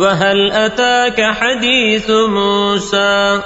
وهل أتاك حديث موسى؟